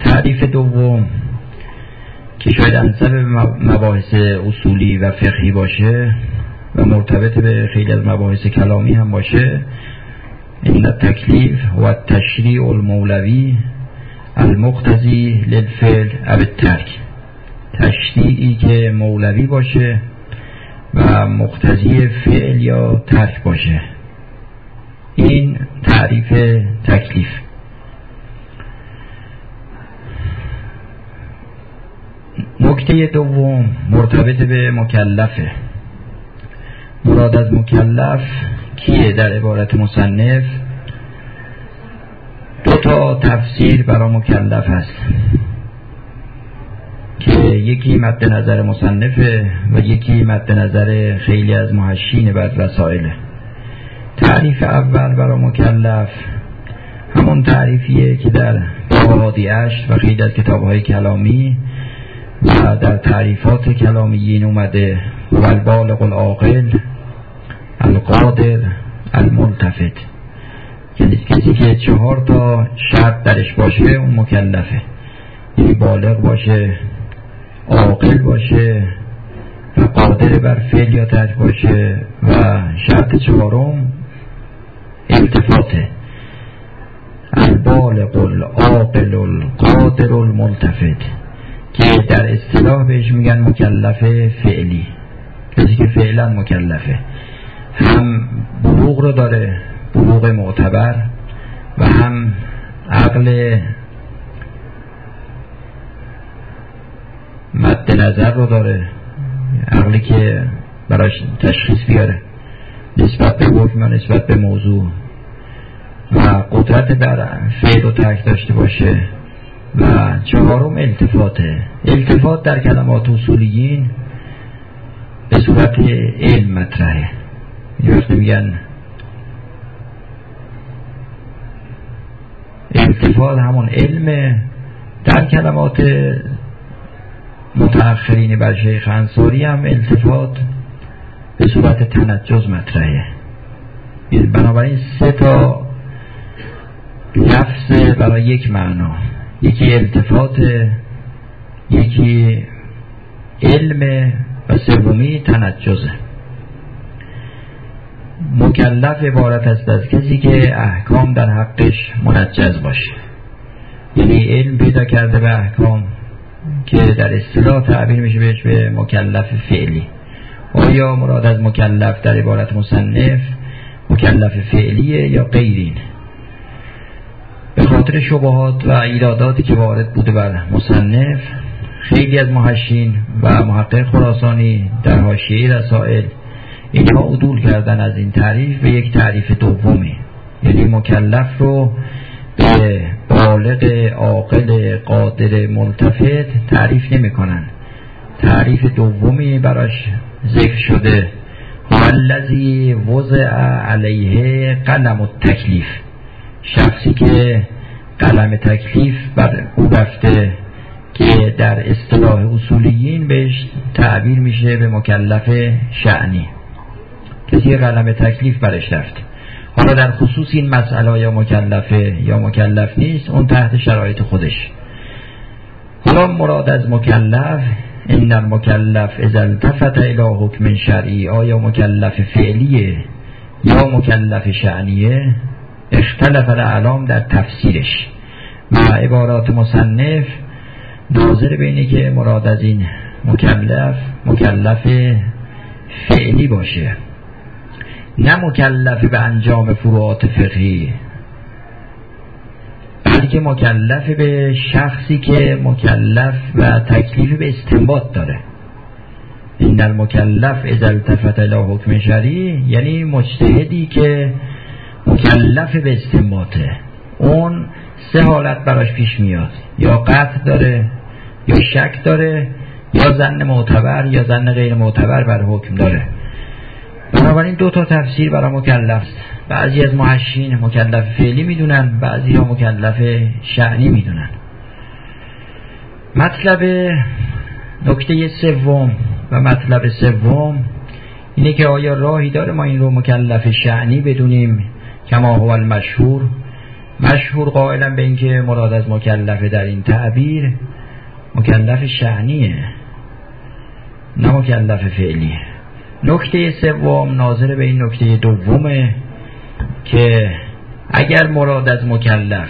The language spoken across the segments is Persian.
تعریف دوم که شاید انصب مباحث اصولی و فقهی باشه و مرتبط به خیلی از مباحث کلامی هم باشه. این تکلیف و تشریع المولوی المقتضی للفعل او ترک تشریعی که مولوی باشه و مقتضی فعل یا ترک باشه. این تعریف تکلیف. نکته دوم مرتبط به مکلفه. مراد از مکلف کیه در عبارت مصنف؟ دو تا تفسیر برای مکلف هست که یکی مد نظر مصنفه و یکی مد نظر خیلی از محشین بعد وسائله. تعریف اول برای مکلف همون تعریفیه که در اشت و خیلی از کتاب های کلامی و در تعریفات کلامیین اومده و البالغ العاقل القادر الملتفت. یعنی کسی که چهار تا شرط درش باشه اون مکلفه. یعنی بالغ باشه عاقل باشه و قادر بر فعل یا ترک باشه و شرط چهارم التفاته. البالغ العاقل القادر الملتفت. که در اصطلاح بهش میگن مکلف فعلی. کسی که فعلا مکلفه. هم بلوغ رو داره بلوغ معتبر و هم عقل مد نظر رو داره. عقلی که براش تشخیص بیاره. نسبت به حکم نسبت به موضوع. و قدرت بر فعل و ترک داشته باشه. و چهارم التفاته التفات در کلمات اصولیین به صورت علم مطرحه. یه میگن التفات همون علم در کلمات متأخرین بر شیخ انصاری هم التفات به صورت تنجز مطرحه. بنابراین سه تا لفظ برای یک معنا. یکی التفات یکی علم و سومی تنجزه مکلف عبارت است از کسی که احکام در حقش منجز باشه. یعنی علم پیدا کرده به احکام که در اصطلاح تعبیر میشه بهش به مکلف فعلی. آیا مراد از مکلف در عبارت مصنف مکلف فعلیه یا غیرین؟ به خاطر شبهات و ایراداتی که وارد بوده بر مصنف خیلی از محشین و محقق خراسانی در حاشیه رسائل اینها عدول کردن از این تعریف به یک تعریف دومی یعنی مکلف رو به بالغ عاقل قادر ملتفت تعریف نمی کنن تعریف دومی براش ذکر شده. الذی وضع علیه قلم التکلیف. شخصی که قلم تکلیف بر او رفته که در اصطلاح اصولیین بهش تعبیر میشه به مکلف شعنی کسی قلم تکلیف برش رفته حالا در خصوص این مسئله یا مکلفه یا مکلف نیست اون تحت شرایط خودش. حالا مراد از مکلف این المکلف از التفت الى حکم شرعی آیا مکلف فعلیه یا مکلف شعنیه اختلف الاعلام در تفسیرش. و عبارات مصنف ناظر بینه که مراد از این مکلف مکلف فعلی باشه. نه مکلف به انجام فروعات فقهی بلکه مکلف به شخصی که مکلف و تکلیف به استنباط داره. این در مکلف از التفت الى حکم شرعی یعنی مجتهدی که مکلف به استنباطه. اون سه حالت براش پیش میاد. یا قطع داره یا شک داره یا زن معتبر یا زن غیر معتبر بر حکم داره. بنابراین دو تا تفسیر برای مکلف بعضی از محشین مکلف فعلی می‌دونن بعضی ها مکلف شعنی می‌دونن. مطلب نکته سوم و مطلب سوم اینه که آیا راهی داره ما این رو مکلف شعنی بدونیم؟ کما هو المشهور مشهور قائلا به اینکه مراد از مکلفه در این تعبیر مکلف شعنیه نه مکلف فعلی نکته سوم ناظر به این نکته دومه که اگر مراد از مکلف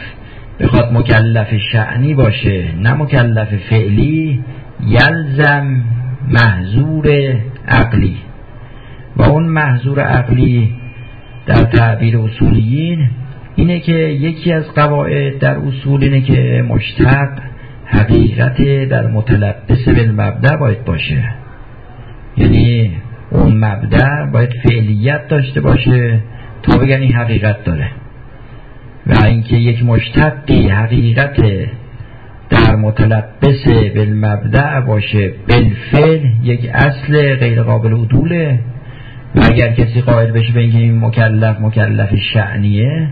بخواد مکلف شعنی باشه نه مکلف فعلی یلزم محضور عقلی. و اون محضور عقلی در تعبیر اصولیین اینه که یکی از قواعد در اصول اینه که مشتق حقیقت در متلبس بالمبدع باید باشه. یعنی اون مبدع باید فعلیت داشته باشه تا بگن این حقیقت داره. و اینکه یک مشتقی حقیقت در متلبس بالمبدع باشه بالفعل یک اصل غیر قابل عدوله. اگر کسی قائل بشه به اینکه این مکلف مکلف شعنیه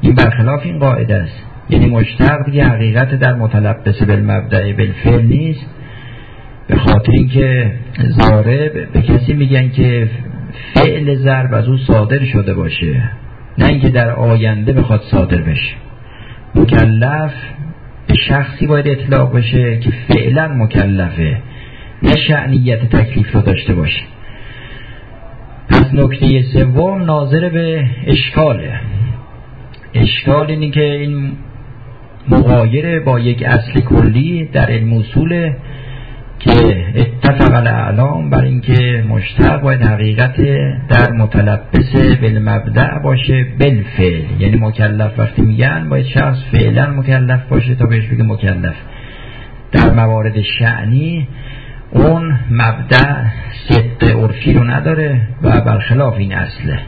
این برخلاف این قاعده است. یعنی مشتق دیگه حقیقت در متلبس بالمبدع بالفعل نیست. به خاطر اینکه زارب به کسی میگن که فعل ضرب از او صادر شده باشه. نه اینکه در آینده بخواد صادر بشه. مکلف به شخصی باید اطلاق بشه که فعلا مکلفه نه شعنیت تکلیف رو داشته باشه. نکته سوم ناظر به اشکاله. اشکال اینی که این مغایره با یک اصل کلی در علم اصوله که اتفق الاعلام بر اینکه مشتق باید حقیقت در متلبس بالمبدع باشه بالفعل. یعنی مکلف وقتی میگن باید شخص فعلا مکلف باشه تا بهش بگه مکلف. در موارد شعنی اون مبدع صدق عرفی رو نداره و برخلاف این اصله.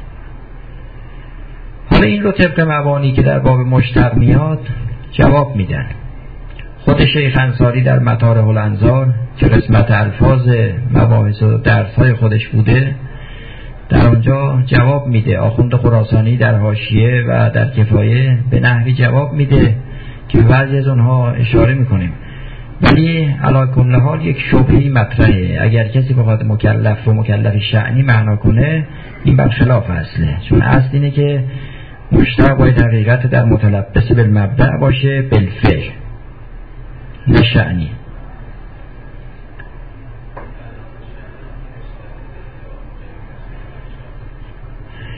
حالا این رو طبق مبانی که در باب مشتق میاد جواب میدن. خود شیخ انصاری در مطار هلنزار که قسمت الفاظ مباحث و خودش بوده در آنجا جواب میده. آخوند خراسانی در حاشیه و در کفایه به نحوی جواب میده که بعضی از اونها اشاره می‌کنیم. ولی علا کل حال یک شبهی مطرحه. اگر کسی بخواد مکلف و مکلف شعنی معنا کنه این برخلاف اصله. چون اصل اینه که مشتق باید حقیقت در متلبس بالمبدع باشه بالفعل. نه شعنی.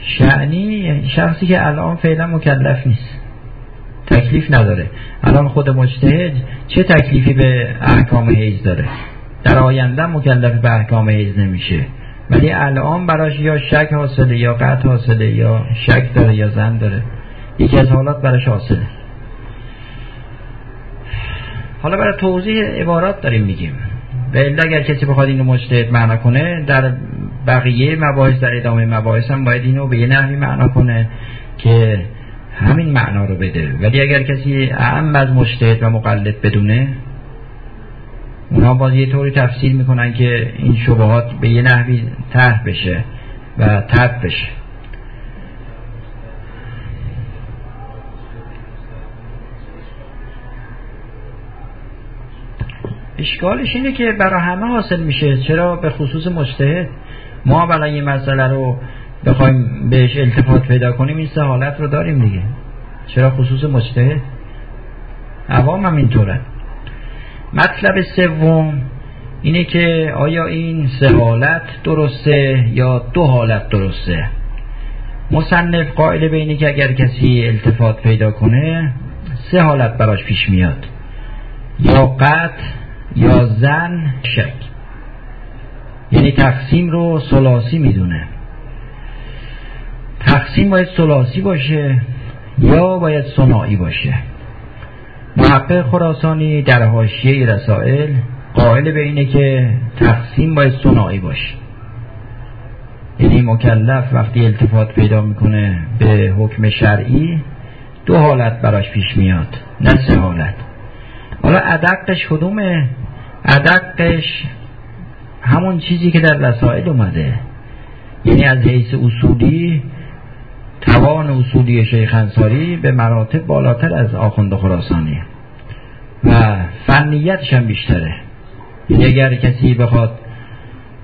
شعنی شخصی که الان فعلا مکلف نیست. تکلیف نداره. الان خود مجتهد چه تکلیفی به احکام حیز داره؟ در آینده مکلف به احکام حیز نمیشه. ولی الان براش یا شک حاصله یا قطع حاصله یا شک داره یا زن داره. یکی از حالات براش حاصله. حالا برای توضیح عبارات داریم میگیم. و اگر کسی بخواد اینو مجتهد معنا کنه در بقیه مباحث در ادامه مباحث هم باید اینو به یه نحوی معنا کنه که همین معنا رو بده. ولی اگر کسی اعم از مجتهد و مقلد بدونه اونا باز یه طوری تفسیر می‌کنن که این شبهات به یه نحوی طرح بشه و تب بشه. اشکالش اینه که برای همه حاصل میشه. چرا؟ به خصوص مجتهد. ما اولا یه مسئله رو بخوایم بهش التفات پیدا کنیم این سه حالت رو داریم دیگه. چرا خصوص مجتهد عوام هم اینطوره. مطلب سوم اینه که آیا این سه حالت درسته یا دو حالت درسته؟ مصنف قائل به اینه که اگر کسی التفات پیدا کنه سه حالت براش پیش میاد. یا قطع یا زن شک. یعنی تقسیم رو سلاسی می‌دونه. تقسیم باید سلاسی باشه یا باید سنائی باشه. محقق خراسانی در حاشیه رسائل قائل به اینه که تقسیم باید سنائی باشه. یعنی مکلف وقتی التفات پیدا می‌کنه به حکم شرعی دو حالت براش پیش میاد نه سه حالت. حالا ادقش کدومه؟ ادقش همون چیزی که در رسائل اومده. یعنی از حیث اصولی توان اصولی شیخ انصاری به مراتب بالاتر از آخوند خراسانی. و فنیتش هم بیشتره. اگر کسی بخواد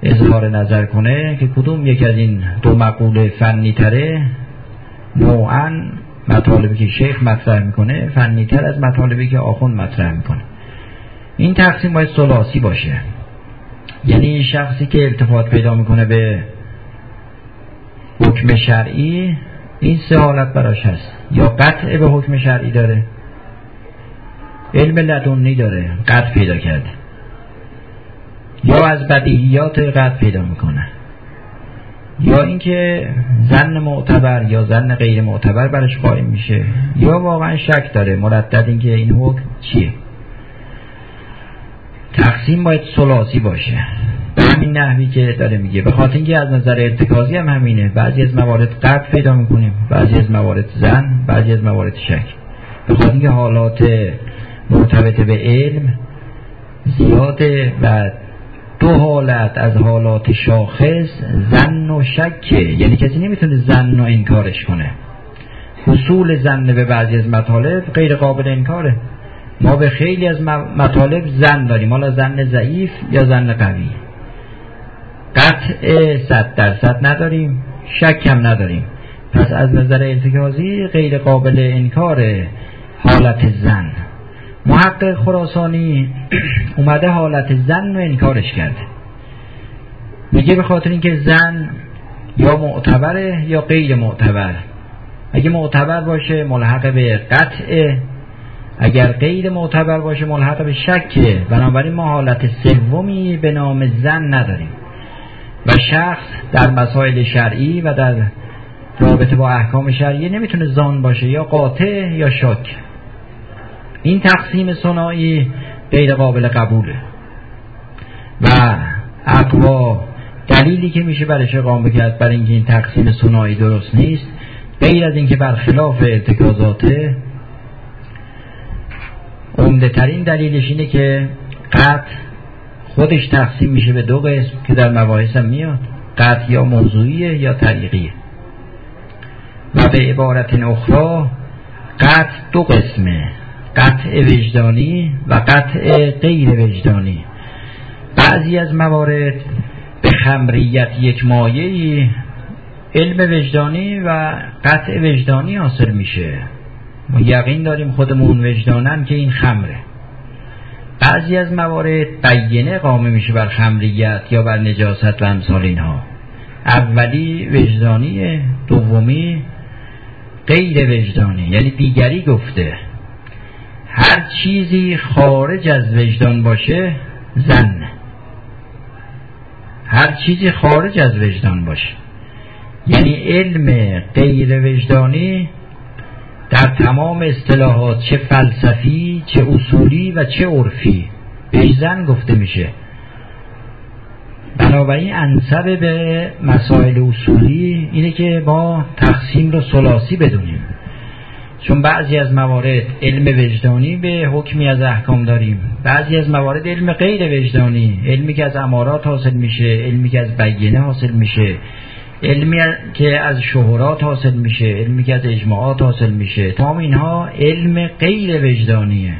اظهار نظر کنه که کدوم یک از این دو مقوله فنی تره نوعا مطالبی که شیخ مطرح می‌کنه فنیتر از مطالبی که آخون مطرح می‌کنه. این تقسیم باید سلاسی باشه. یعنی شخصی که التفات پیدا می‌کنه به حکم شرعی این سه حالت براش هست. یا قطع به حکم شرعی داره علم لدنی داره قطع پیدا کرده. یا از بدیهیات قطع پیدا می‌کنه. یا اینکه زن معتبر یا زن غیر معتبر برش قائم میشه. یا واقعا شک داره مردد اینکه این حکم چیه. تقسیم باید سلاسی باشه. به همین نحوی که داره میگه. به خاطر اینکه از نظر ارتکازی هم همینه. بعضی از موارد قطع پیدا می‌کنیم. بعضی از موارد زن بعضی از موارد شک. به خاطر اینکه حالات مرتبط به علم زیاده و دو حالت از حالات شاخص زن و شکه. یعنی کسی نمی‌تونه زن و انکارش کنه. حصول زن به بعضی از مطالب غیر قابل انکاره. ما به خیلی از مطالب زن داریم. حالا زن ضعیف یا زن قوی؟ قطع صد درصد نداریم شک هم نداریم. پس از نظر ارتکازی غیر قابل انکار حالت زن. محقق خراسانی اومده حالت زن رو انکارش کرده. میگه به خاطر اینکه زن یا معتبره یا غیر معتبر. اگه معتبر باشه ملحق به قطع اگر غیر معتبر باشه ملحق به شکه بنابراین ما حالت سومی به نام زن نداریم. و شخص در مسائل شرعی و در رابطه با احکام شرعی نمی‌تونه زان باشه یا قاطع یا شک این تقسیم سنایی غیر قابل قبوله. و اقوا دلیلی که میشه برش اقام کرد برای اینکه این تقسیم سنایی درست نیست غیر از اینکه برخلاف ارتکازاته عمده ترین دلیلش اینه که قطع خودش تقسیم میشه به دو قسم که در مباحث هم میاد. قطع یا موضوعیه یا طریقیه و به عبارت اخرى قطع دو قسمه. قطع وجدانی و قطع غیر وجدانی. بعضی از موارد به خمریت یک مایه علم وجدانی و قطع وجدانی حاصل میشه. ما یقین داریم خودمون وجدانن که این خمره. بعضی از موارد بیینه قامه میشه بر خمریت یا بر نجاست و امثال اینها. اولی وجدانی دومی غیر وجدانی یعنی دیگری گفته. هر چیزی خارج از وجدان باشه زن. هر چیزی خارج از وجدان باشه. یعنی علم غیر وجدانی در تمام اصطلاحات چه فلسفی چه اصولی و چه عرفی. به زن گفته میشه. بنابراین انصب به مسائل اصولی اینه که ما تقسیم رو سلاسی بدونیم. چون بعضی از موارد علم وجدانی به حکمی از احکام داریم. بعضی از موارد علم غیر وجدانی علمی که از امارات حاصل میشه علمی که از بیینه حاصل میشه. علمی که از شهرات حاصل میشه علمی که از اجماعات حاصل میشه. تمام اینها علم غیر وجدانیه.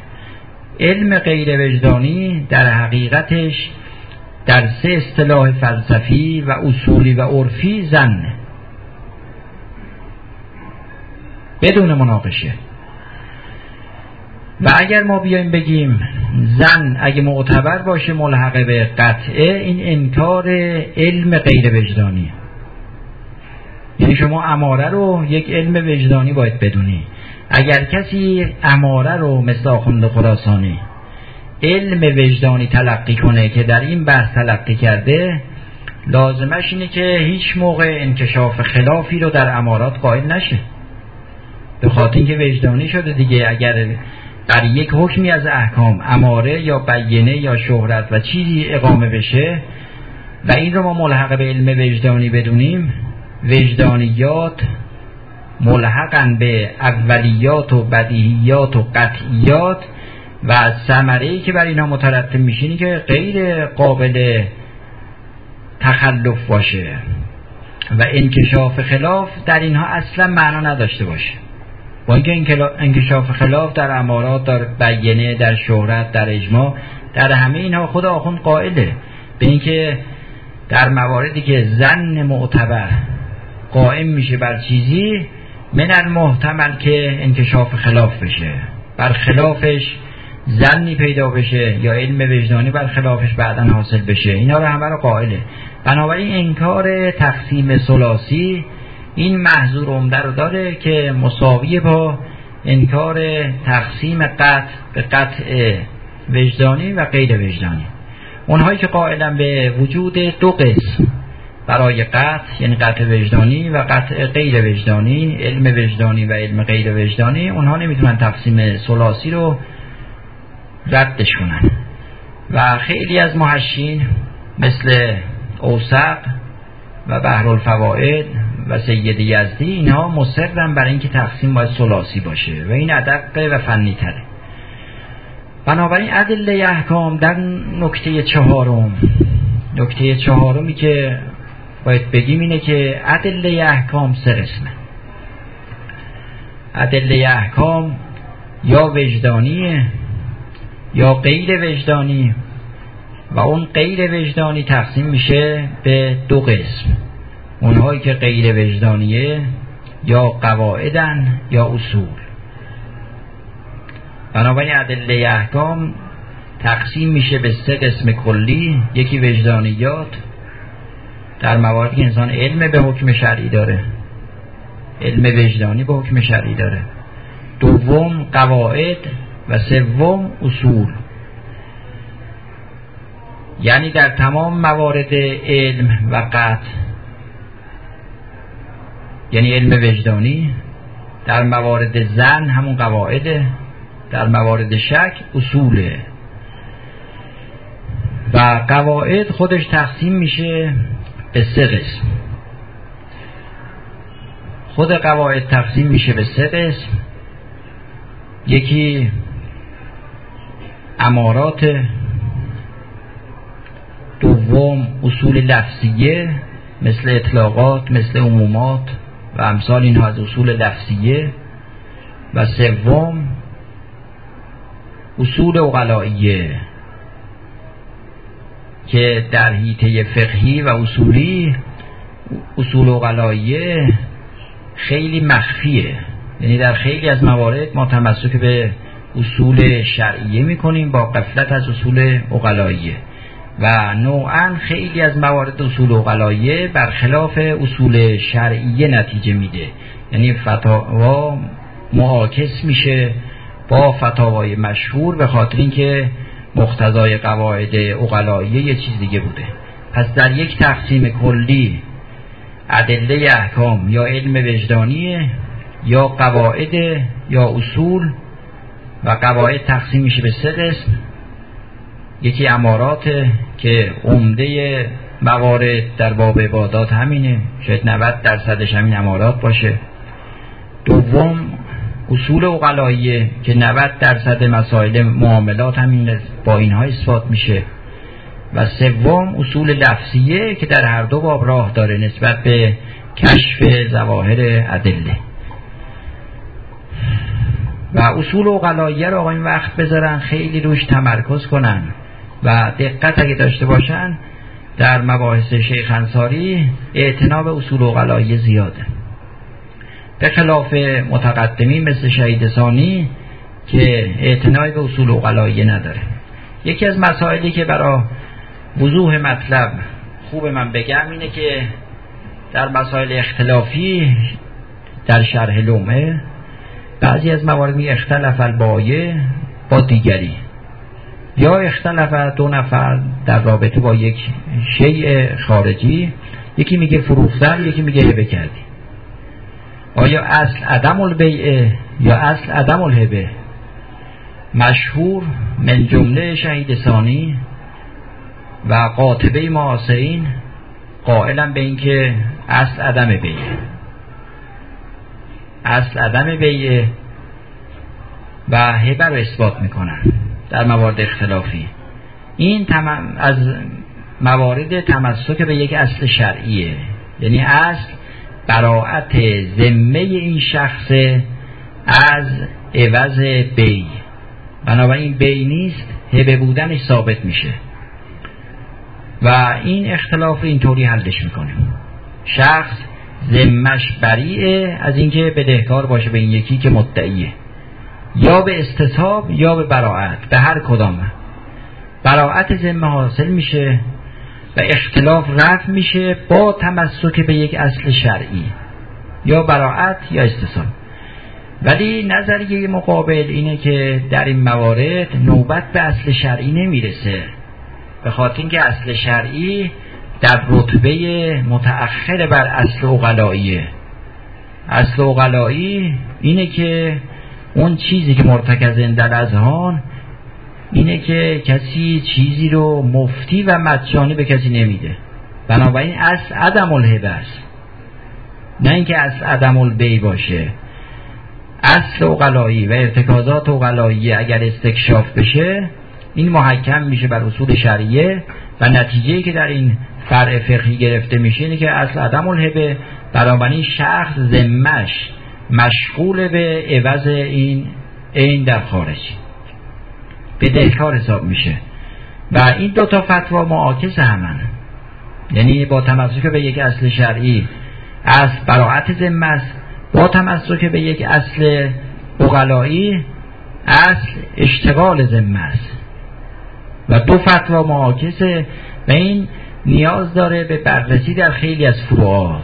علم غیر وجدانی در حقیقتش در سه اصطلاح فلسفی و اصولی و عرفی زنه بدون مناقشه. و اگر ما بیایم بگیم زن اگه معتبر باشه ملحق به قطعه این انکار علم غیر وجدانی یعنی شما اماره رو یک علم وجدانی باید بدونی. اگر کسی اماره رو مثل آخوند خراسانی علم وجدانی تلقی کنه که در این بحث تلقی کرده لازمش اینه که هیچ موقع انکشاف خلافی رو در امارات قائل نشه. به خاطر اینکه وجدانی شده دیگه. اگر در یک حکمی از احکام اماره یا بیینه یا شهرت و چیزی اقامه بشه و این رو ما ملحق به علم وجدانی بدونیم وجدانیات ملحقن به اولیات و بدیهیات و قطعیات و ثمره ای که بر اینها مترتب میشینی که غیر قابل تخلف باشه و انکشاف خلاف در اینها اصلا معنا نداشته باشه. با اینکه انکشاف خلاف در امارات در بینه در شهرت در اجماع در همه اینها خود آخوند قائله. به اینکه در مواردی که ظن معتبر قائم میشه بر چیزی من المحتمل که انکشاف خلاف بشه. بر خلافش ظنی پیدا بشه یا علم وجدانی بر خلافش بعدا حاصل بشه. اینا رو همه رو قائله. بنابراین انکار تقسیم سلاسی این محضور عمده رو داره که مساویه با انکار تقسیم قطع به قطع وجدانی و غیر وجدانی. اونهایی که قائلا به وجود دو قسم. برای قطع یعنی قطع وجدانی و قطع غیر وجدانی علم وجدانی و علم غیر وجدانی اونها نمی‌تونن تقسیم سلاسی رو ردش کنن و خیلی از محشین مثل اوسق و بحر الفوائد و سید یزدی اینها مصرن برای اینکه تقسیم باید سلاسی باشه و این ادق و فنی تره بنابراین عدل احکام در نکته چهارم. نکته چهارمی که باید بگیم اینه که عدل احکام سه قسمه عدل احکام یا وجدانیه یا غیر وجدانی و اون غیر وجدانی تقسیم میشه به دو قسم. اونهایی که غیر وجدانیه یا قواعدن یا اصول. بنابراین ادله احکام تقسیم میشه به سه قسم کلی. یکی وجدانیات در مواردی انسان علم به حکم شرعی داره. علم وجدانی به حکم شرعی داره. دوم قواعد و سوم اصول. یعنی در تمام موارد علم و قطع یعنی علم وجدانی در موارد زن همون قواعده در موارد شک اصوله. و قواعد خودش تقسیم میشه به سه قسم. خود قواعد تقسیم میشه به سه قسم. یکی امارات دوم اصول لفظیه مثل اطلاقات مثل عمومات و امثال اینها از اصول لفظیه. و سوم اصول اقلائیه. که در حیطه فقهی و اصولی اصول اقلائیه خیلی مخفیه. یعنی در خیلی از موارد ما تمسک به اصول شرعیه می‌کنیم با قفلت از اصول اقلاییه و نوعا خیلی از موارد اصول اقلاییه برخلاف اصول شرعیه نتیجه میده. یعنی فتاوا معاکس میشه با فتاوای مشهور به خاطر اینکه مقتضای قواعد اقلاییه یه چیز دیگه بوده. پس در یک تقسیم کلی ادله احکام یا علم وجدانیه یا قواعد یا اصول و قواعد تقسیم میشه به سه قسم. یکی امارات که عمده موارد در باب عبادات همینه. شاید 90 درصدش همین امارات باشه. دوم اصول اقلاییه که 90 درصد مسائل معاملات همین با اینها اثبات میشه. و سوم اصول لفظیه که در هر دو باب راه داره نسبت به کشف ظواهر ادله. و اصول و غلایه رو آقایون وقت بذارن خیلی روش تمرکز کنن. و دقت اگه داشته باشن در مباحث شیخ انصاری اعتناب اصول و غلایه زیاده. به خلاف متقدمی مثل شهید ثانی که اعتنای به اصول و غلایه نداره. یکی از مسائلی که برای وضوح مطلب خوب من بگم اینه که در مسائل اختلافی در شرح لومه بعضی از موارد می اختلف البایه با دیگری. یا اختلف دو نفر در رابطه با یک شیء خارجی یکی میگه فروختن یکی میگه هبه آیا اصل عدم البیعه یا اصل عدم الهبه؟ مشهور من جمله شهید ثانی و قاطبه معاصرین قائلا به اینکه اصل عدم بیعه. اصل عدم بیعه و هبه رو اثبات می‌کنن در موارد اختلافی. این از موارد تمسک به یک اصل شرعیه. یعنی اصل براعت ذمه این شخص از عوض بی. بنابراین بی نیست هبه بودنش ثابت میشه. و این اختلاف اینطوری حلش می‌کنیم شخص ذمش بریه از اینکه بدهکار باشه به این یکی که مدعیه. یا به استصاب یا به براعت به هر کدام. براعت ذمه حاصل میشه. و اختلاف رفع میشه با تمسک به یک اصل شرعی. یا براعت یا استصاب ولی نظریه مقابل اینه که در این موارد نوبت به اصل شرعی نمی‌رسه. به خاطر اینکه اصل شرعی در رتبه متأخر بر اصل اقلاییه. اصل اقلایی اینه که اون چیزی که مرتکز در اذهان اینه که کسی چیزی رو مفتی و مجانی به کسی نمیده. بنابراین اصل عدم الهبه است نه اینکه اصل عدم البی باشه. اصل اقلایی و ارتکازات اقلایی اگر استکشاف بشه این محکم میشه بر اصول شریعه و نتیجه که در این فرع فقهی گرفته میشه اینه که اصل عدم الهبه بنابراین شخص زمش مشغول به عوض این این در خارج به دهکار حساب میشه. و این دو تا فتوا معاکس همن یعنی با تمسک به یک اصل شرعی از براعت ذمه است. با تمسک به یک اصل اقلایی اصل اشتغال ذمه است. و دو فتوا معاکسه و این نیاز داره به بررسی در خیلی از فروعات.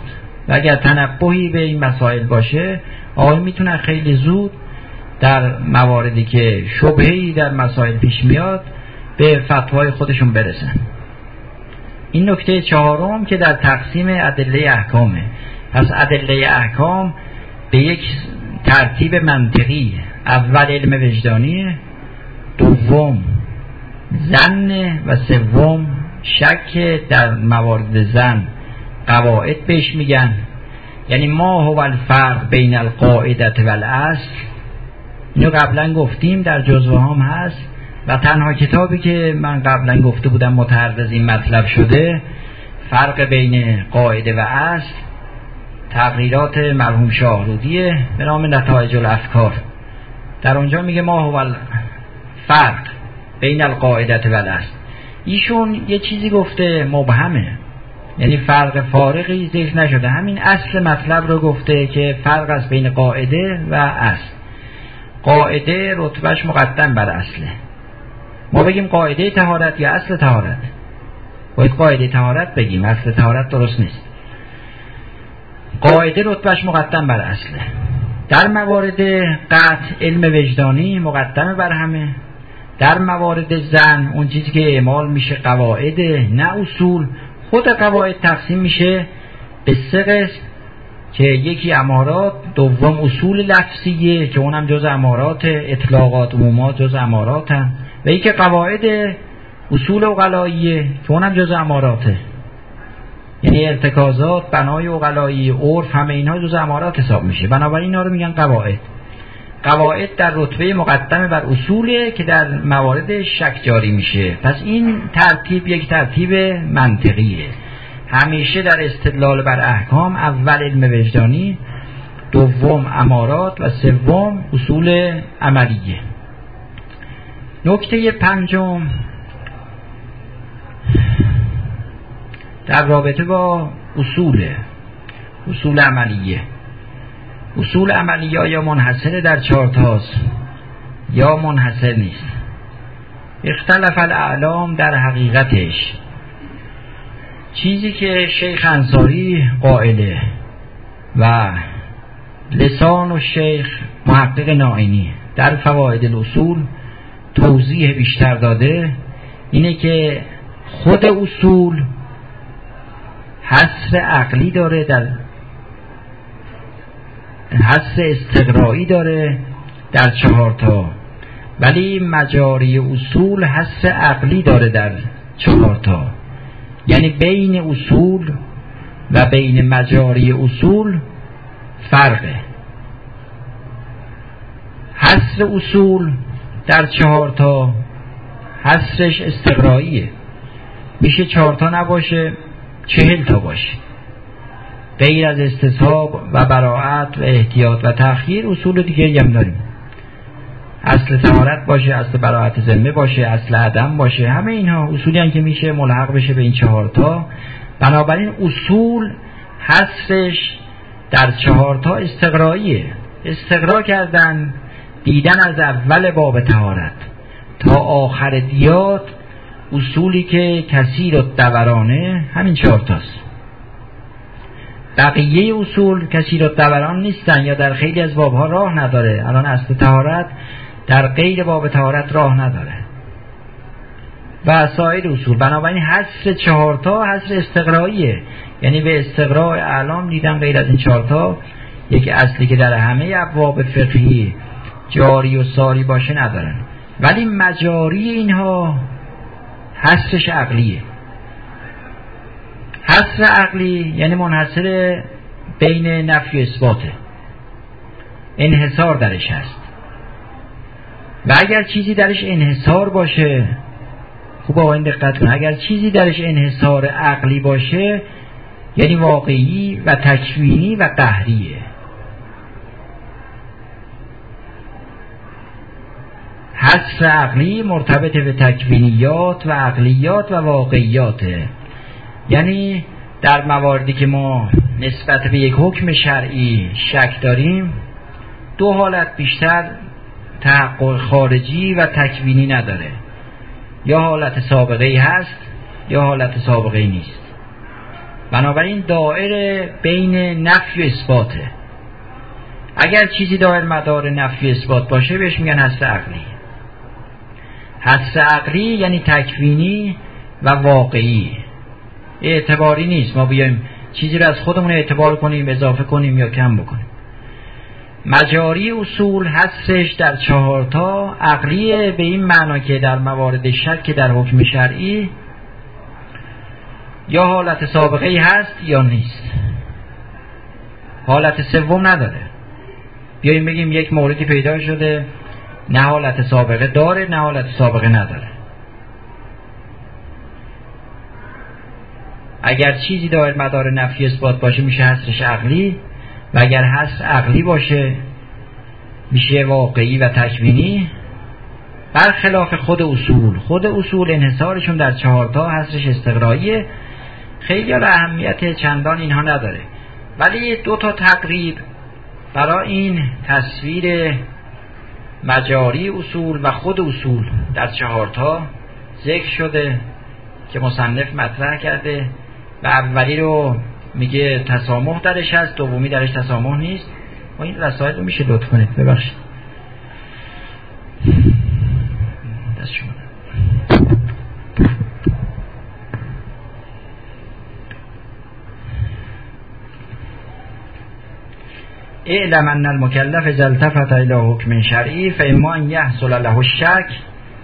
و اگر تنبهی به این مسائل باشه آقای می‌تونن خیلی زود در مواردی که شبهی در مسائل پیش میاد به فتوای خودشون برسن. این نکته چهارم که در تقسیم ادله احکامه. پس ادله احکام به یک ترتیب منطقی. اول علم وجدانی دوم زن و سوم شک در موارد زن قواعد بهش میگن. یعنی ما هو الفرق بین القاعدت و الاصل اینو قبلا گفتیم در جزوه هم هست. و تنها کتابی که من قبلا گفته بودم متعرض این مطلب شده فرق بین قاعده و اصل تغییرات مرحوم شاهرودیه به نام نتایج الافکار. در اونجا میگه ما هو فرق بین القاعدت و الاصل. ایشون یه چیزی گفته مبهمه. یعنی فرق فارقی ذکر نشده. همین اصل مطلب رو گفته که فرق از بین قاعده و اصل. قاعده رتبهش مقدم بر اصله. ما بگیم قاعده تهارت یا اصل تهارت باید قاعده تهارت بگیم اصل تهارت درست نیست. قاعده رتبهش مقدم بر اصله. در موارد قطع علم وجدانی مقدم بر همه. در موارد زن اون چیزی که اعمال میشه قواعد نه اصول. خود قواعد تقسیم میشه به سه قسم. که یکی امارات دوم اصول لفظیه که اونم جز امارات اطلاقات عمومات جز امارات هم و یکی قواعد اصول اقلاییه که اونم جز اماراته. یعنی ارتکازات بنای اقلایی عرف همه اینها جز امارات حساب میشه. بنابراین اینا رو میگن قواعد. قواعد در رتبه مقدم بر اصوله که در موارد شک جاری میشه. پس این ترتیب یک ترتیب منطقیه. همیشه در استدلال بر احکام اول علم وجدانی دوم امارات و سوم اصول عملیه. نکته پنجم. در رابطه با اصول اصول عملیه. اصول عملیه یا منحصر در چارتاست یا منحصر نیست؟ اختلف الاعلام در حقیقتش. چیزی که شیخ انصاری قائله و لسان و شیخ محقق نائینی در فواید الاصول توضیح بیشتر داده اینه که خود اصول حصر عقلی داره در حس استقرایی داره در چهارتا ولی مجاری اصول حس عقلی داره در چهارتا یعنی بین اصول و بین مجاری اصول فرقه. حس اصول در چهارتا حسش استقراییه میشه چهارتا نباشه چهل تا باشه. غیر از استصحاب و براعت و احتیاط و تأخیر اصول دیگه هم داریم. اصل تمارت باشه اصل براعت ذمه باشه اصل عدم باشه همه اینها اصولی هم که میشه ملحق بشه به این چهارتا بنابراین اصول حسش در چهارتا استقراییه. استقرا کردن دیدن از اول باب تهارت تا آخر دیات اصولی که کثیر و دورانه همین چهارتاست بقیه اصول کثیر و دوران نیستن یا در خیلی از بابها راه نداره. الان اصل تهارت در غیر باب تهارت راه نداره. و سایر اصول. بنابراین حصر چهارتا حصر استقراییه یعنی به استقراء اعلام دیدن غیر از این چهارتا یک اصلی که در همه ابواب فقهی جاری و ساری باشه ندارن ولی مجاری اینها حسش عقلیه. حسر عقلی یعنی منحصر بین نفی و اثباته. انحصار درش هست. و اگر چیزی درش انحصار باشه خوب آقا این دقت کن اگر چیزی درش انحصار عقلی باشه یعنی واقعی و تکوینی و قهریه. حس عقلی مرتبط به تکوینیات و عقلیات و واقعیاته. یعنی در مواردی که ما نسبت به یک حکم شرعی شک داریم دو حالت بیشتر تحقق خارجی و تکوینی نداره. یا حالت سابقه هست یا حالت سابقه نیست. بنابراین دائره بین نفی و اثباته. اگر چیزی دائر مدار نفی و اثبات باشه بهش میگن هست عقلی. حس عقلی یعنی تکوینی و واقعی. اعتباری نیست. ما بیایم چیزی رو از خودمون اعتبار کنیم اضافه کنیم یا کم بکنیم. مجاری اصول هستش در چهارتا عقلیه به این معنا که در موارد شک در حکم شرعی یا حالت سابقه هست یا نیست. حالت سوم نداره. بیاییم بگیم یک موردی پیدا شده نه حالت سابقه داره نه حالت سابقه نداره. اگر چیزی دایر مدار نفی اثبات باشه میشه هستش عقلی. و اگر هست عقلی باشه میشه واقعی و تکوینی. برخلاف خود اصول خود اصول انحصارشون در چهارتا هستش استقراییه. خیلی اهمیت چندان اینها نداره. ولی دو تا تقریب برای این تصویر مجاری اصول و خود اصول در چهارتا ذکر شده که مصنف مطرح کرده و اولی رو میگه تسامح درش هست دومی درش تسامح نیست. و این رسائل رو میشه لطف کنید ببخشید. دست شما. اعلم ان المکلف اذا التفت الى حکم شرعی فاما ان یحصل له الشک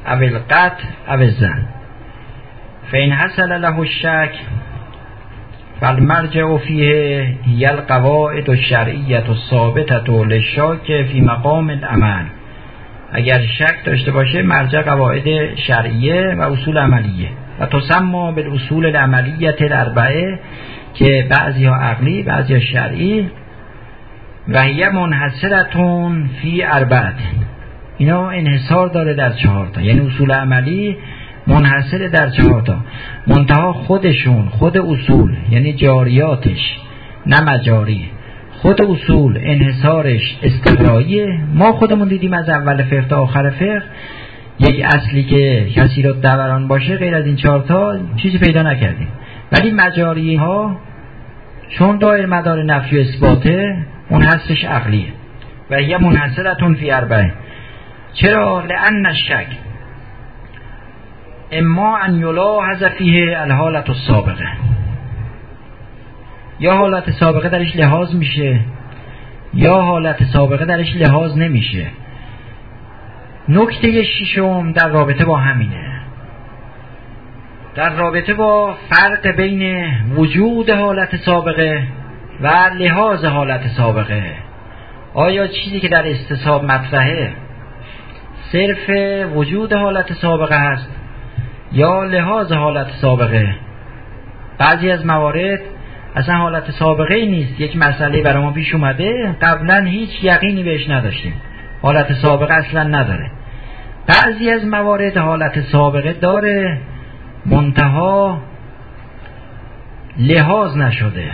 او القطع او الزن. فان حصل له الشک فالمرجع فیه هی القواعد الشرعیت الثابتة للشاک فی مقام العمل اگر شک داشته باشه مرجع قواعد شرعیه و اصول عملیه. و تسمى بالاصول العملیت الاربعه که بعضی ها عقلی بعضی ها شرعی و هی منحصرتون فی اربعت. اینا انحصار داره در چهارتا یعنی اصول عملی منحصر در چهارتا. منتها خودشون خود اصول یعنی جاریاتش نه مجاری. خود اصول انحصارش استقراییه ما خودمون دیدیم از اول فقه تا آخر فقه یک اصلی که کسی رو دوران باشه غیر از این چهارتا چیزی پیدا نکردیم. ولی مجاری ها چون دایر مدار نفی و اثباته اون هستش عقلیه. و یه منحصرتون فی اربعه چرا؟ لان الشک. اما ان یلاحظ فیه الحالت السابقه. یا حالت سابقه درش لحاظ میشه یا حالت سابقه درش لحاظ نمیشه. نکته ششم در رابطه با همینه. در رابطه با فرق بین وجود حالت سابقه و لحاظ حالت سابقه. آیا چیزی که در استصحاب مطرحه صرف وجود حالت سابقه هست؟ یا لحاظ حالت سابقه. بعضی از موارد اصلا حالت سابقه نیست. یک مسئله برای ما پیش اومده. قبلا هیچ یقینی بهش نداشتیم. حالت سابقه اصلا نداره. بعضی از موارد حالت سابقه داره. منتها لحاظ نشده.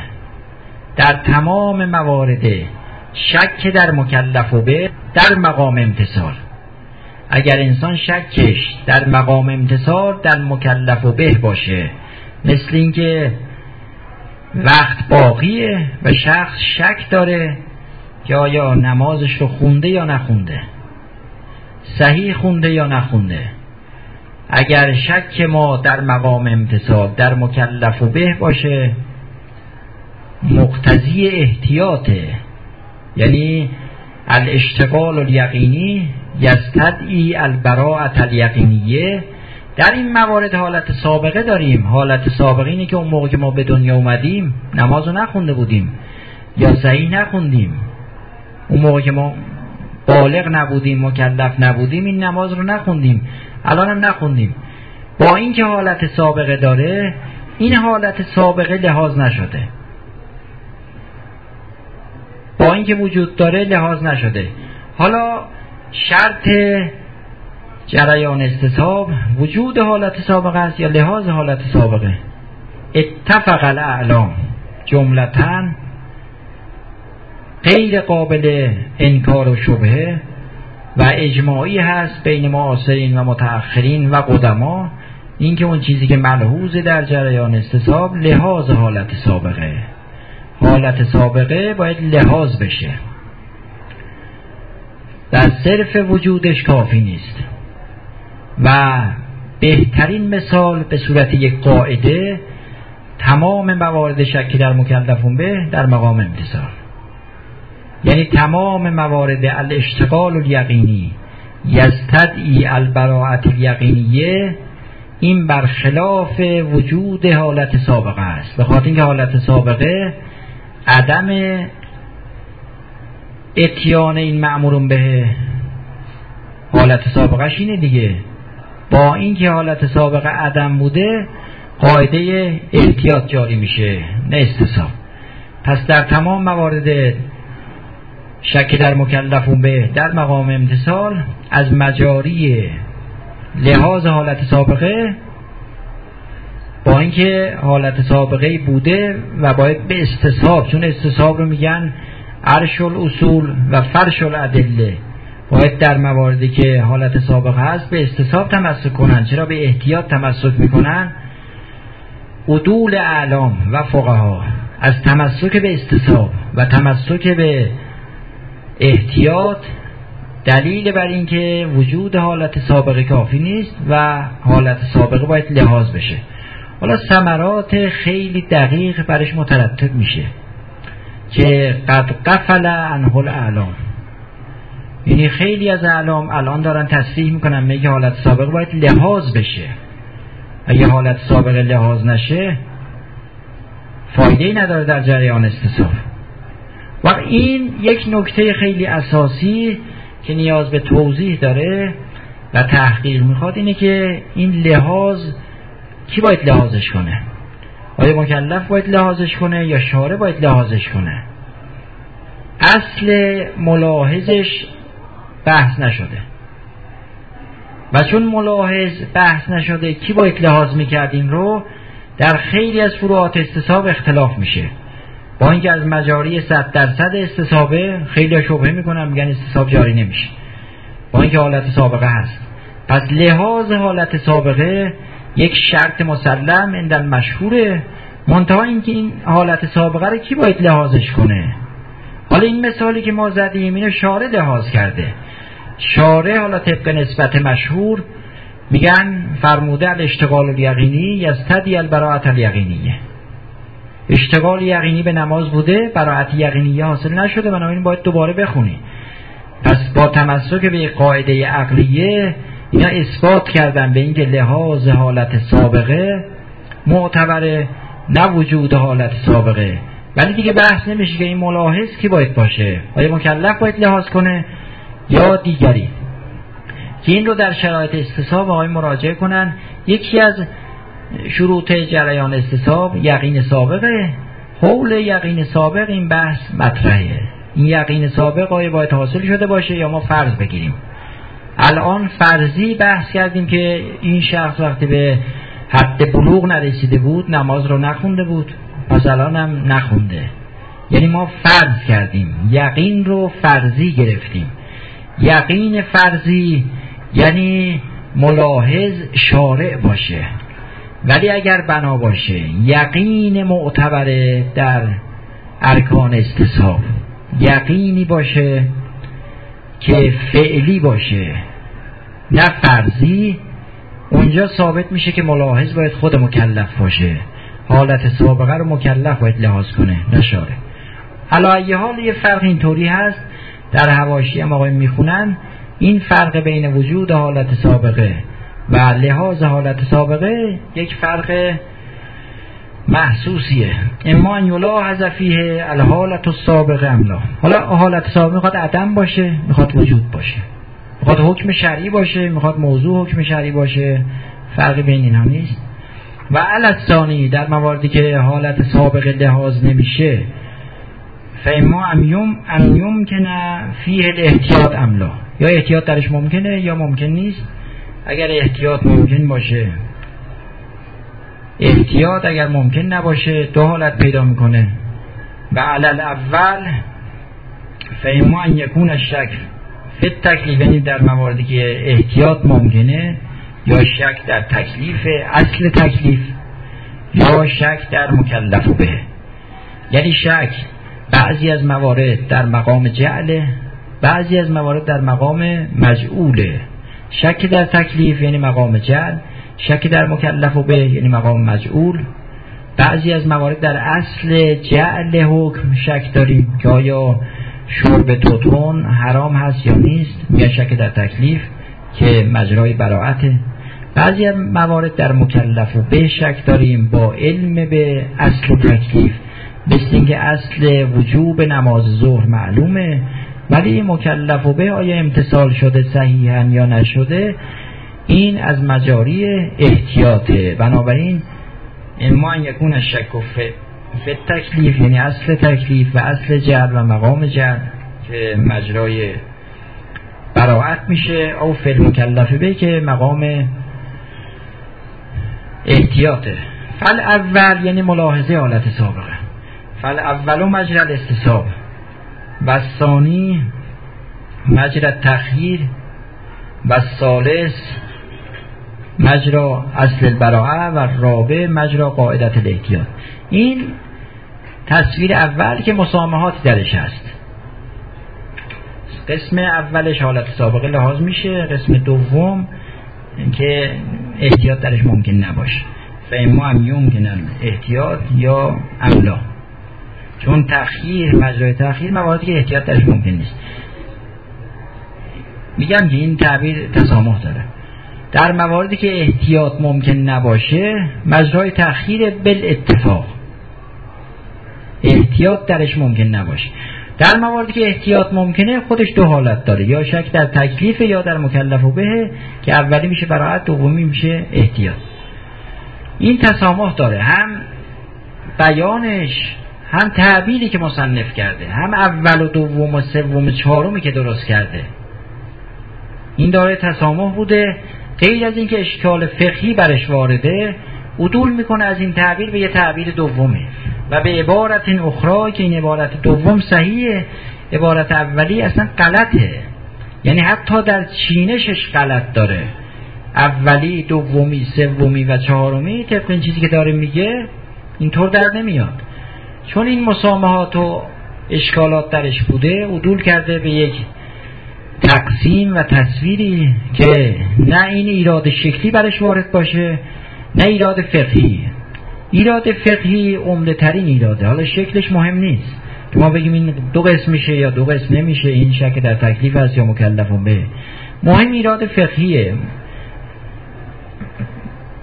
در تمام موارد شک در مکلف و به در مقام امتصال اگر انسان شکش در مقام امتصال در مکلف و به باشه مثل اینکه وقت باقیه و شخص شک داره که آیا نمازش رو خونده یا نخونده صحیح خونده یا نخونده. اگر شک ما در مقام امتصال در مکلف و به باشه مقتضی احتیاطه. یعنی الاشتغال الیقینی یستدعی البراعت الیقینیه. در این موارد حالت سابقه داریم. حالت سابقه اینه که اون موقع که ما به دنیا اومدیم نماز رو نخونده بودیم یا صحیح نخوندیم. اون موقع که ما بالغ نبودیم مکلف نبودیم این نماز رو نخوندیم. الان هم نخوندیم. با اینکه حالت سابقه داره این حالت سابقه لحاظ نشده. با اینکه وجود داره لحاظ نشده. حالا شرط جریان استصحاب وجود حالت سابقه است یا لحاظ حالت سابقه؟ اتفق الاعلام. جملتا غیر قابل انکار و شبهه و اجماعی هست بین معاصرین و متأخرین و قدما. اینکه اون چیزی که ملحوظ در جریان استصحاب لحاظ حالت سابقه. حالت سابقه باید لحاظ بشه. در صرف وجودش کافی نیست. و بهترین مثال به صورت یک قاعده تمام موارد شکی در مکلفون به در مقام امتصال یعنی تمام موارد الاشتغال الیقینی یستدعی البراعت الیقینیه این برخلاف وجود حالت سابقه است. به خاطر اینکه حالت سابقه عدم اتیان این معمورون به حالت سابقش اینه دیگه. با اینکه حالت سابقه عدم بوده قاعده احتیاط جاری میشه. نه استصاب پس در تمام موارد شک در مکلفون به در مقام امتصال از مجاری لحاظ حالت سابقه با اینکه حالت سابقه بوده و باید به استصحاب چون استصحاب رو میگن عرش الاصول و فرش الادله. باید در مواردی که حالت سابقه هست به استصحاب تمسک کنن. چرا به احتیاط تمسک می‌کنن؟ عدول اعلام و فقها. از تمسک به استصحاب و تمسک به احتیاط دلیل بر اینکه وجود حالت سابقه کافی نیست و حالت سابقه باید لحاظ بشه. حالا ثمرات خیلی دقیق برش مترتب میشه. که قد قفل عنه اعلام یعنی خیلی از اعلام الان دارن تصریح می‌کنن میگه حالت سابقه باید لحاظ بشه. اگه حالت سابقه لحاظ نشه فایده ای نداره در جریان استصاف و این یک نکته خیلی اساسی که نیاز به توضیح داره و تحقیق می‌خواد اینه که این لحاظ کی باید لحاظش کنه؟ آیا مکلف باید لحاظش کنه یا شاره باید لحاظش کنه؟ اصل ملاحظش بحث نشده. و چون ملاحظ بحث نشده کی باید لحاظ می‌کرد این رو؟ در خیلی از فروعات استصاب اختلاف میشه. با اینکه از مجاری صد درصد استصابه خیلی شبهه می‌کنن میگن استصاب جاری نمیشه. با اینکه حالت سابقه هست. پس لحاظ حالت سابقه یک شرط مسلم اندن مشهوره. منتها اینکه این حالت سابقه رو کی باید لحاظش کنه؟ حالا این مثالی که ما زدیم اینو شاره لحاظ کرده. شاره حالا طبق نسبت مشهور میگن فرموده الاشتغال الیقینی یستدی البراعت الیقینیه اشتغال یقینی به نماز بوده براعت یقینیه حاصل نشده بنابراین باید دوباره بخونی. پس با تمسک به قاعده عقلیه اینا اثبات کردن به اینکه لحاظ حالت سابقه معتبره نه وجود حالت سابقه. ولی دیگه بحث نمیشه که این ملاحظ کی باید باشه؟ آیا مکلف باید لحاظ کنه یا دیگری؟ که این رو در شرایط استصاب آقای مراجعه کنن. یکی از شروط جریان استصاب یقین سابقه. حول یقین سابق این بحث مطرحه. این یقین سابق آیا باید حاصل شده باشه یا ما فرض بگیریم؟ الان فرضی بحث کردیم که این شخص وقتی به حد بلوغ نرسیده بود نماز رو نخونده بود پس الان هم نخونده. یعنی ما فرض کردیم یقین رو فرضی گرفتیم. یقین فرضی یعنی ملاحظ شارع باشه. ولی اگر بنا باشه یقین معتبره در ارکان استصحاب. یقینی باشه که فعلی باشه. نه فرضی اونجا ثابت میشه که ملاحظ باید خود مکلف باشه. حالت سابقه رو مکلف باید لحاظ کنه. نشاره. علایه حال یه فرق اینطوری هست. در هواشی هم آقای می‌خونن این فرق بین وجود حالت سابقه و لحاظ حالت سابقه یک فرق محسوسیه. اما ان یلا حذفیه الحالت السابقه املا حالا حالت سابقه می‌خواد عدم باشه می‌خواد وجود باشه. می‌خواد حکم شرعی باشه می‌خواد موضوع حکم شرعی باشه فرقی بین اینها نیست. و الثانی در مواردی که حالت سابقه لحاظ نمیشه فاما امیوم امیوم که نه فیه الاحتیاط املا یا احتیاط درش ممکنه یا ممکن نیست. اگر احتیاط ممکن باشه احتیاط اگر ممکن نباشه دو حالت پیدا می‌کنه. و علل اول فهمو ان یکون شک فت تکلیف یعنی در مواردی که احتیاط ممکنه یا شک در تکلیف اصل تکلیف یا شک در مکلف به. یعنی شک بعضی از موارد در مقام جعله بعضی از موارد در مقام مجعوله شک در تکلیف یعنی مقام جعل شک در مکلف و به یعنی مقام مجعول. بعضی از موارد در اصل جعل حکم شک داریم که آیا شرب توتون حرام هست یا نیست یا شک در تکلیف که مجرای براعته. بعضی موارد در مکلف به شک داریم با علم به اصل تکلیف. مثل اینکه اصل وجوب نماز ظهر معلومه ولی مکلف و به آیا امتصال شده صحیحا یا نشده این از مجاری احتیاطه. بنابراین ان یکون شک و تکلیف یعنی اصل تکلیف و اصل جر و مقام جر که مجرای براعت میشه. او فعل مکلفه به که مقام احتیاطه. فل اول یعنی ملاحظه حالت سابقه. فل اولو مجرد استصاب و ثانی مجرد تخییر و سالس مجرا اصل البراعه و رابع مجرا قاعدت الاحتیاط این تصویر اول که مسامحاتی درش هست. قسم اولش حالت سابقه لحاظ میشه قسم دوم که احتیاط درش ممکن نباشه. فاما هم یمکنن احتیاط یا املا. چون تأخیر مجرای تأخیر مواردی که احتیاط درش ممکن نیست. میگم که این تعبیر تسامح داره. در مواردی که احتیاط ممکن نباشه مجرای تأخیر بل اتفاق احتیاط درش ممکن نباشه. در مواردی که احتیاط ممکنه خودش دو حالت داره. یا شک در تکلیف یا در مکلف و به که اولی میشه براعت دومی میشه احتیاط. این تسامح داره. هم بیانش هم تعبیری که مصنف کرده هم اول و دوم و سوم و چهارمی که درست کرده. این داره تسامح بوده. غیر از اینکه اشکال فقهی برش وارده عدول می‌کنه از این تعبیر به یه تعبیر دومه. و به عبارت اخرى که این عبارت دوم صحیحه عبارت اولی اصلا غلطه. یعنی حتی در چینشش غلط داره. اولی دومی سومی و چهارمی طبق این چیزی که داره میگه اینطور در نمیاد. چون این مسامحات و اشکالات درش بوده عدول کرده به یک تقسیم و تصویری که نه این ایراد شکلی برش وارد باشه نه ایراد فقهی. ایراد فقهی عمده ترین ایراده. حالا شکلش مهم نیست. که ما بگیم این دو قسم میشه یا دو قسم نمیشه این شک در تکلیف هست یا مکلف به. مهم ایراد فقهیه.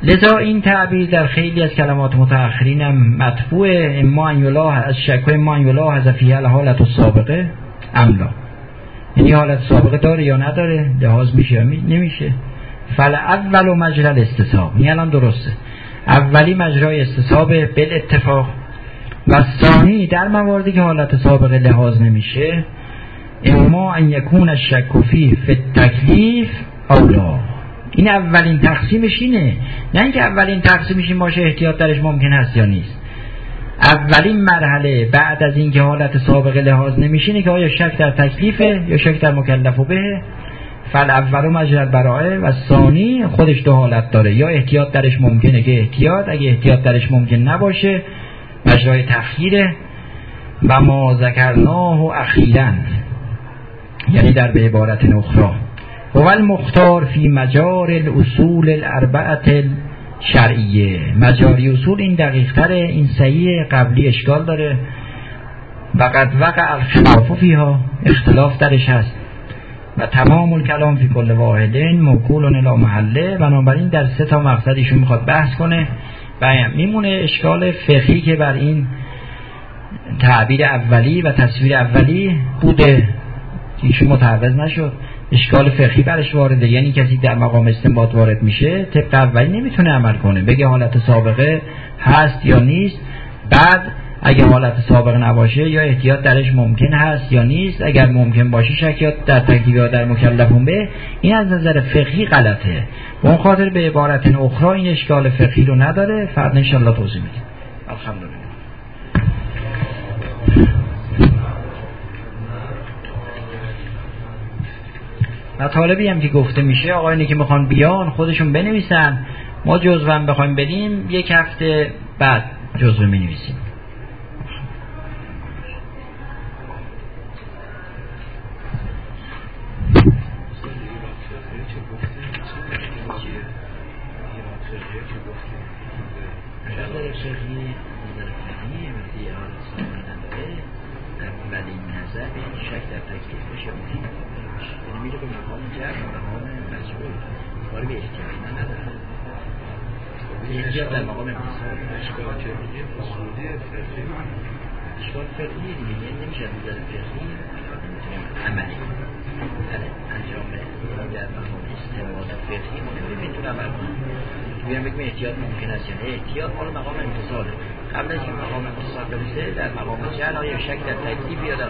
لذا این تعبیر در خیلی از کلمات متأخرین هم مطبوع اما انیولا از شکوه اما انیولا حذفیه حالت و سابقه املا یعنی حالت سابقه داره یا نداره لحاظ میشه یا نمیشه. فل اول و مجرد استصحاب این الان درسته. اولی مجرای استصحاب بل اتفاق. و ثانی در مواردی که حالت سابقه لحاظ نمیشه اما ان یکون الشک فی تکلیف اولا. این اولین تقسیمش اینه. نه اینکه اولین تقسیمش این باشه احتیاط درش ممکن هست یا نیست. اولین مرحله بعد از اینکه حالت سابقه لحاظ نمیشه که آیا شک در تکلیفه یا شک در مکلف و به فل اولو مجرد برای و ثانی خودش دو حالت داره. یا احتیاط درش ممکنه که احتیاط اگه احتیاط درش ممکن نباشه مجرای تخییره و ما ذکرناه و اخیرا یعنی در به عبارت اخرى هو المختار فی مجار الاصول الاربعه شرعیه مجاری اصول این دقیقتر این صحیح قبلی اشکال داره. و قد وقع الخلاف فیها اختلاف درش هست. و تمام الکلام فی کل واحدین موکول الى محله. بنابراین در سه تا مقصد ایشون می‌خواد بحث کنه. و میمونه اشکال فقهی که بر این تعبیر اولی و تصویر اولی بوده. ایشون متعوض نشد. اشکال فقهی برش وارده. یعنی کسی در مقام استنباط وارد میشه طبق اولی نمی‌تونه عمل کنه. بگه حالت سابقه هست یا نیست. بعد اگه حالت سابقه نباشه یا احتیاط درش ممکن هست یا نیست اگر ممکن باشه شکیات در تکلیف یا در مکلفون به این از نظر فقهی غلطه. به اون خاطر به عبارت اخرى این اشکال فقهی رو نداره. فرد انشالله توضیح میدیم. الحمدلله. مطالبی هم که گفته میشه آقایانی که می‌خوان بیان خودشون بنویسن. ما جزوم بخوایم بدیم یک هفته بعد جزوه می نویسیم مقام امتصال اشکال که میگه اصولی فقهی اشکال فقهی دیگه. یعنی نمیشه نظر فقهی عملی. انجام در مقام استعمال فقهی نمی‌تونیم اینطور عمل کنیم بیان بگیم احتیاط ممکن است یعنی احتیاط مال مقام امتصاله. قبل از این مقام امتصال برسه در مقام جهل آیا شک در تکلیف یا در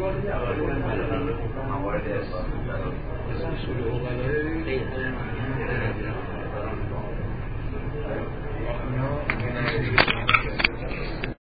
موارد